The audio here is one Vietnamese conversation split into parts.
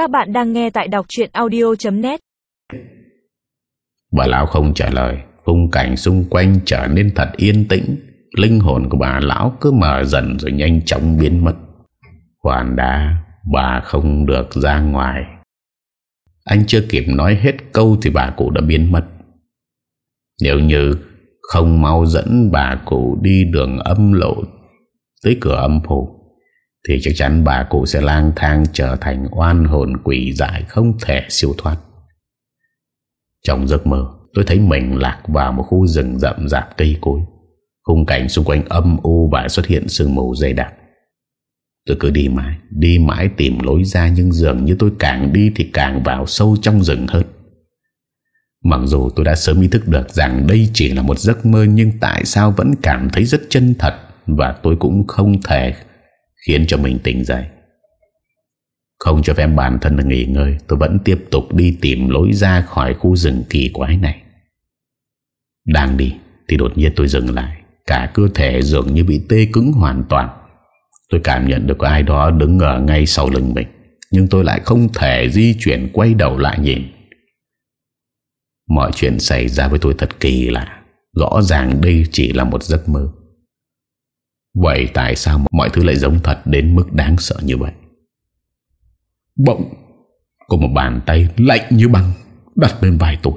Các bạn đang nghe tại đọc chuyện audio.net Bà lão không trả lời. Khung cảnh xung quanh trở nên thật yên tĩnh. Linh hồn của bà lão cứ mở dần rồi nhanh chóng biến mất. Hoàn đã, Bà không được ra ngoài. Anh chưa kịp nói hết câu Thì bà cụ đã biến mất. Nếu như Không mau dẫn bà cụ đi đường âm lộ, Tới cửa âm phủ thì chắc chắn bà cụ sẽ lang thang Trở thành oan hồn quỷ dại Không thể siêu thoát. Trong giấc mơ, Tôi thấy mình lạc vào một khu rừng rậm rạp cây cối. Khung cảnh xung quanh âm u và xuất hiện sương mù dày đặc. Tôi cứ đi mãi Đi mãi tìm lối ra Nhưng dường như tôi càng đi thì càng vào sâu trong rừng hơn. Mặc dù tôi đã sớm ý thức được rằng đây chỉ là một giấc mơ Nhưng tại sao vẫn cảm thấy rất chân thật Và tôi cũng không thể khiến cho mình tỉnh dậy. Không cho phép bản thân nghỉ ngơi, Tôi vẫn tiếp tục đi tìm lối ra khỏi khu rừng kỳ quái này. Đang đi, Thì đột nhiên tôi dừng lại. Cả cơ thể dường như bị tê cứng hoàn toàn. Tôi cảm nhận được có ai đó đứng ở ngay sau lưng mình, Nhưng tôi lại không thể di chuyển quay đầu lại nhìn. Mọi chuyện xảy ra với tôi thật kỳ lạ. Rõ ràng đây chỉ là một giấc mơ. Vậy tại sao mọi thứ lại giống thật đến mức đáng sợ như vậy? Bỗng, Có một bàn tay lạnh như băng Đặt bên vai tôi.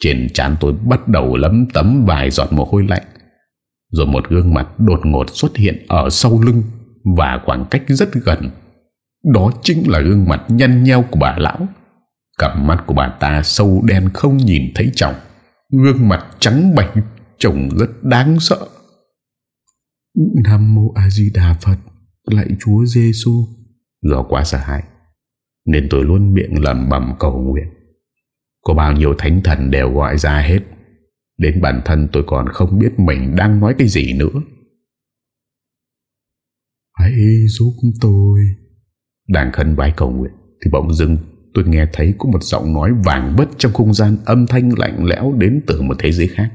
Trên trán tôi bắt đầu lấm tấm vài giọt mồ hôi lạnh. Rồi một gương mặt đột ngột xuất hiện ở sau lưng Và khoảng cách rất gần. Đó chính là gương mặt nhăn nheo của bà lão. Cặp mắt của bà ta sâu đen không nhìn thấy chồng. Gương mặt trắng bạch Trông rất đáng sợ. Nam Mô A Di Đà Phật Lạy Chúa Giêsu Do quá sợ hãi Nên tôi luôn miệng lầm bầm cầu nguyện. Có bao nhiêu thánh thần đều gọi ra hết Đến bản thân tôi còn không biết mình đang nói cái gì nữa. Hãy giúp tôi. Đang khấn vái cầu nguyện Thì bỗng dưng tôi nghe thấy có một giọng nói vàng vất trong không gian âm thanh lạnh lẽo đến từ một thế giới khác.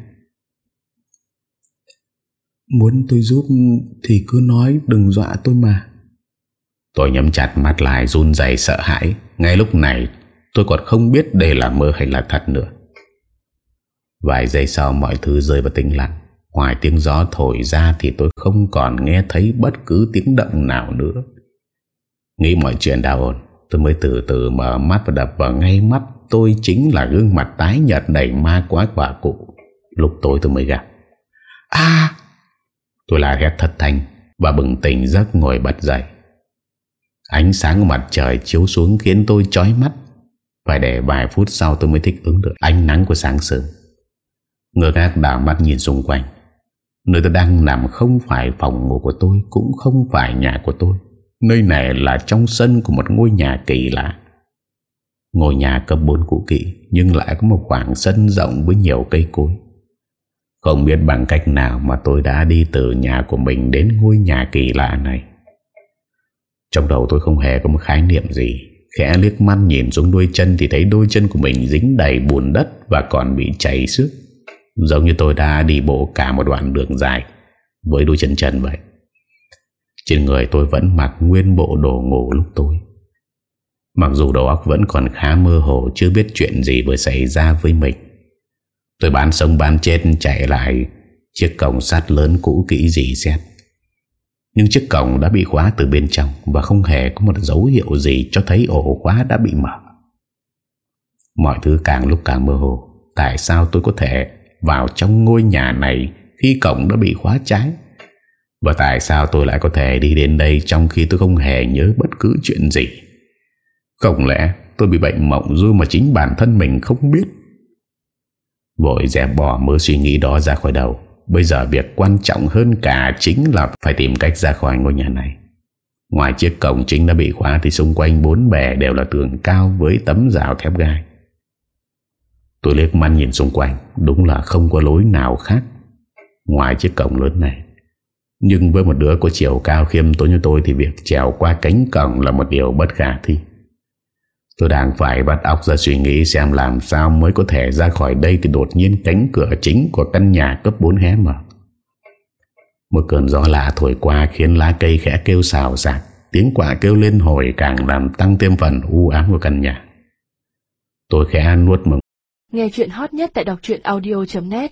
Muốn tôi giúp thì cứ nói, đừng dọa tôi mà. Tôi nhắm chặt mắt lại, run dày sợ hãi. Ngay lúc này, tôi còn không biết đây là mơ hay là thật nữa. Vài giây sau, mọi thứ rơi vào tĩnh lặng. Ngoài tiếng gió thổi ra thì tôi không còn nghe thấy bất cứ tiếng động nào nữa. Nghĩ mọi chuyện đã ổn. Tôi mới từ từ mở mắt và đập vào ngay mắt tôi chính là gương mặt tái nhợt đầy ma quái quả cụ. Lúc tối tôi mới gặp. Tôi la hét thật thanh và bừng tỉnh giấc ngồi bật dậy. Ánh sáng của mặt trời chiếu xuống khiến tôi chói mắt. Phải để vài phút sau tôi mới thích ứng được ánh nắng của sáng sớm. Ngược ác đảo mắt nhìn xung quanh. Nơi tôi đang nằm không phải phòng ngủ của tôi, cũng không phải nhà của tôi. Nơi này là trong sân của một ngôi nhà kỳ lạ Ngôi nhà cấp 4 cũ kỹ Nhưng lại có một khoảng sân rộng với nhiều cây cối không biết bằng cách nào mà tôi đã đi từ nhà của mình đến ngôi nhà kỳ lạ này. Trong đầu tôi không hề có một khái niệm gì. Khẽ liếc mắt nhìn xuống đôi chân thì thấy đôi chân của mình dính đầy bùn đất và còn bị chảy xước. Giống như tôi đã đi bộ cả một đoạn đường dài với đôi chân chân vậy. Trên người tôi vẫn mặc nguyên bộ đồ ngủ lúc tối. Mặc dù đầu óc vẫn còn khá mơ hồ, Chưa biết chuyện gì vừa xảy ra với mình. Tôi bán sống bán chết chạy lại. Chiếc cổng sắt lớn cũ kỹ gì xét. Nhưng chiếc cổng đã bị khóa từ bên trong Và không hề có một dấu hiệu gì Cho thấy ổ khóa đã bị mở. Mọi thứ càng lúc càng mơ hồ. Tại sao tôi có thể vào trong ngôi nhà này Khi cổng đã bị khóa trái? Và tại sao tôi lại có thể đi đến đây Trong khi tôi không hề nhớ bất cứ chuyện gì? Không lẽ tôi bị bệnh mộng du Mà chính bản thân mình không biết? Vội dẹp bỏ mớ suy nghĩ đó ra khỏi đầu. Bây giờ việc quan trọng hơn cả Chính là phải tìm cách ra khỏi ngôi nhà này. Ngoài chiếc cổng chính đã bị khóa Thì xung quanh bốn bè đều là tường cao Với tấm rào thép gai. Tôi liếc mắt nhìn xung quanh, Đúng là không có lối nào khác Ngoài chiếc cổng lớn này. Nhưng với một đứa có chiều cao khiêm tốn như tôi Thì việc trèo qua cánh cổng là một điều bất khả thi. Tôi đang phải bắt óc ra suy nghĩ xem làm sao mới có thể ra khỏi đây Thì đột nhiên cánh cửa chính của căn nhà cấp 4 hé mở. Một cơn gió lạ thổi qua khiến lá cây khẽ kêu xào xạc, Tiếng quạ kêu lên hồi càng làm tăng thêm phần u ám của căn nhà. Tôi khẽ nuốt mừng. Nghe chuyện hot nhất tại đọc audio.net